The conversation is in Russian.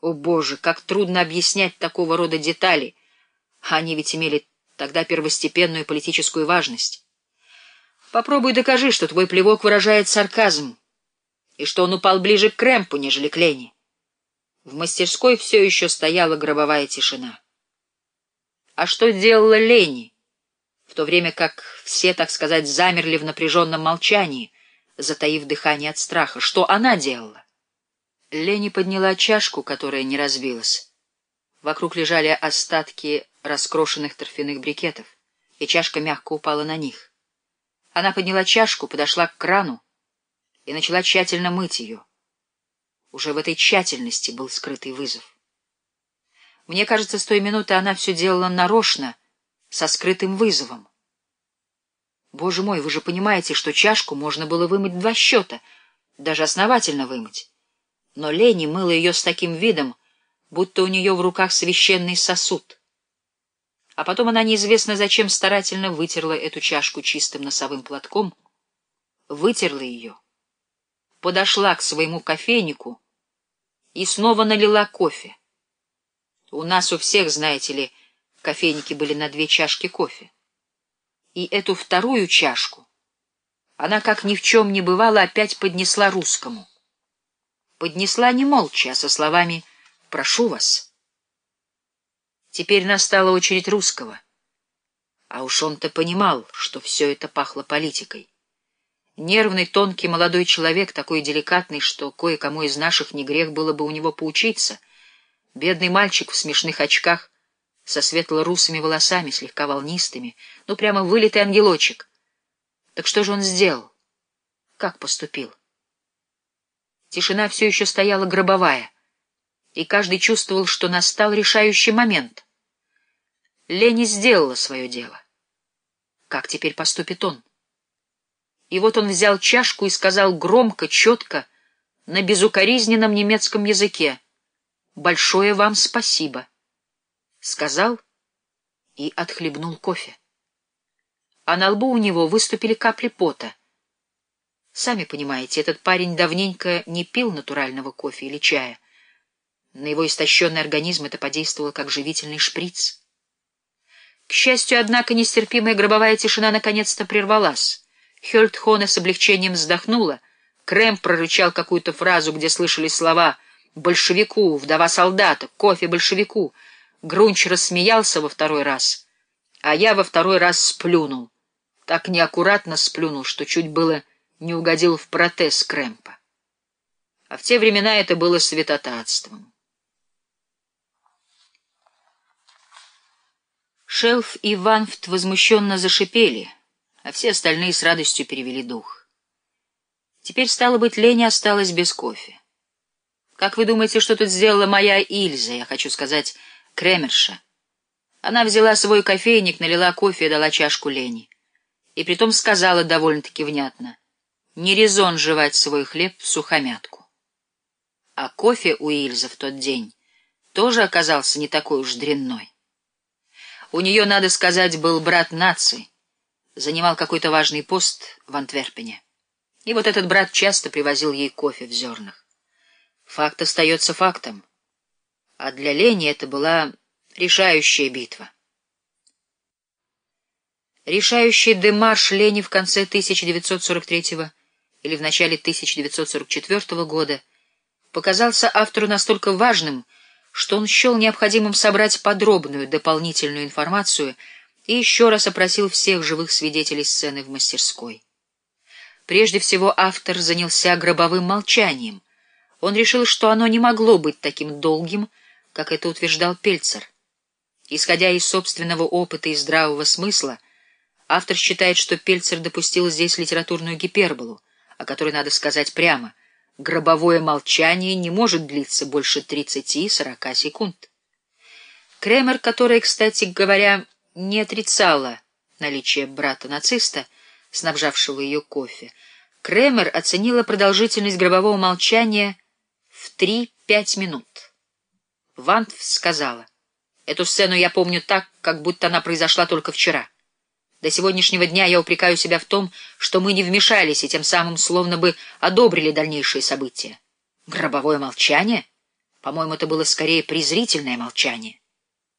О, Боже, как трудно объяснять такого рода детали. Они ведь имели тогда первостепенную политическую важность. Попробуй докажи, что твой плевок выражает сарказм, и что он упал ближе к Крэмпу, нежели к Лене. В мастерской все еще стояла гробовая тишина. А что делала Лени, в то время как все, так сказать, замерли в напряженном молчании, затаив дыхание от страха? Что она делала? Лени подняла чашку, которая не разбилась. Вокруг лежали остатки раскрошенных торфяных брикетов, и чашка мягко упала на них. Она подняла чашку, подошла к крану и начала тщательно мыть ее. Уже в этой тщательности был скрытый вызов. Мне кажется, с той минуты она все делала нарочно, со скрытым вызовом. Боже мой, вы же понимаете, что чашку можно было вымыть два счета, даже основательно вымыть но Лени мыла ее с таким видом, будто у нее в руках священный сосуд. А потом она неизвестно зачем старательно вытерла эту чашку чистым носовым платком, вытерла ее, подошла к своему кофейнику и снова налила кофе. У нас у всех, знаете ли, кофейники были на две чашки кофе. И эту вторую чашку она, как ни в чем не бывало, опять поднесла русскому поднесла не молча, а со словами «Прошу вас». Теперь настала очередь русского. А уж он-то понимал, что все это пахло политикой. Нервный, тонкий молодой человек, такой деликатный, что кое-кому из наших не грех было бы у него поучиться. Бедный мальчик в смешных очках, со светло-русыми волосами, слегка волнистыми, ну прямо вылитый ангелочек. Так что же он сделал? Как поступил? Тишина все еще стояла гробовая, и каждый чувствовал, что настал решающий момент. Лени сделала свое дело. Как теперь поступит он? И вот он взял чашку и сказал громко, четко, на безукоризненном немецком языке «Большое вам спасибо». Сказал и отхлебнул кофе. А на лбу у него выступили капли пота. Сами понимаете, этот парень давненько не пил натурального кофе или чая. На его истощенный организм это подействовало как живительный шприц. К счастью, однако, нестерпимая гробовая тишина наконец-то прервалась. Хёльдхоне с облегчением вздохнула. Крэм прорычал какую-то фразу, где слышались слова «большевику», «вдова солдата», «кофе большевику». Грунч рассмеялся во второй раз, а я во второй раз сплюнул. Так неаккуратно сплюнул, что чуть было не угодил в протез Крэмпа. А в те времена это было святотатством. Шелф и Ванфт возмущенно зашипели, а все остальные с радостью перевели дух. Теперь, стало быть, Леня осталась без кофе. Как вы думаете, что тут сделала моя Ильза, я хочу сказать, кремерша? Она взяла свой кофейник, налила кофе и дала чашку Лене. И притом сказала довольно-таки внятно — не резон жевать свой хлеб в сухомятку. А кофе у Ильза в тот день тоже оказался не такой уж дрянной. У нее, надо сказать, был брат нации, занимал какой-то важный пост в Антверпене. И вот этот брат часто привозил ей кофе в зернах. Факт остается фактом. А для Лени это была решающая битва. Решающий демарш Лени в конце 1943 года или в начале 1944 года, показался автору настолько важным, что он счел необходимым собрать подробную дополнительную информацию и еще раз опросил всех живых свидетелей сцены в мастерской. Прежде всего автор занялся гробовым молчанием. Он решил, что оно не могло быть таким долгим, как это утверждал Пельцер. Исходя из собственного опыта и здравого смысла, автор считает, что Пельцер допустил здесь литературную гиперболу, о которой надо сказать прямо. Гробовое молчание не может длиться больше 30-40 секунд. Кремер, которая, кстати говоря, не отрицала наличие брата-нациста, снабжавшего ее кофе, Кремер оценила продолжительность гробового молчания в 3-5 минут. Вант сказала, «Эту сцену я помню так, как будто она произошла только вчера». До сегодняшнего дня я упрекаю себя в том, что мы не вмешались и тем самым словно бы одобрили дальнейшие события. Гробовое молчание? По-моему, это было скорее презрительное молчание.